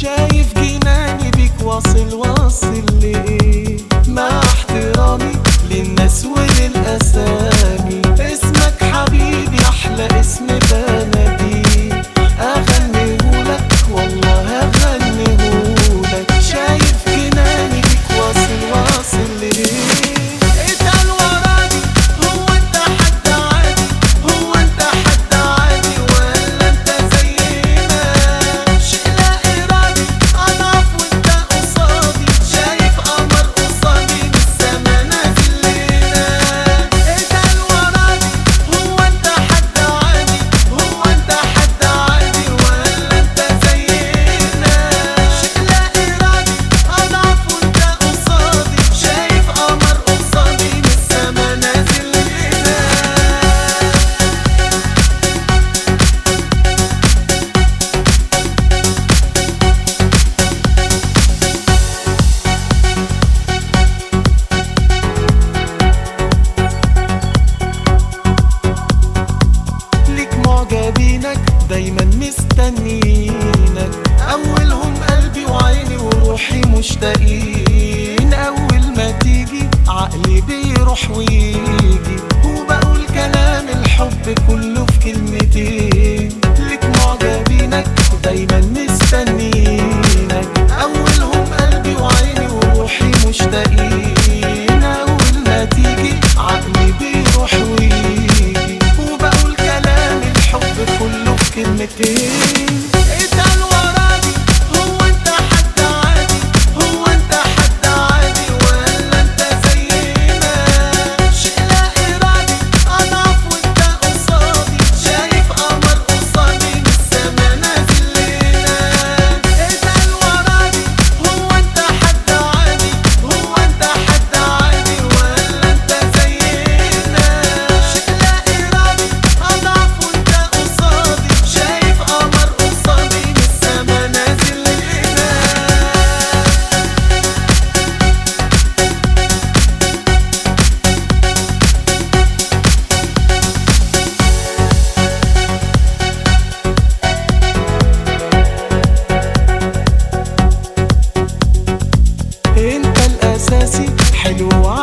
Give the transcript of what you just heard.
شايف جناني بيك واصل واصل ليه؟ مع احترامي للناس وين معجبينك دايما مستنيينك. أولهم قلبي وعيني وروحي مشتاقين. أول ما تيجي عقلي بيروح وين؟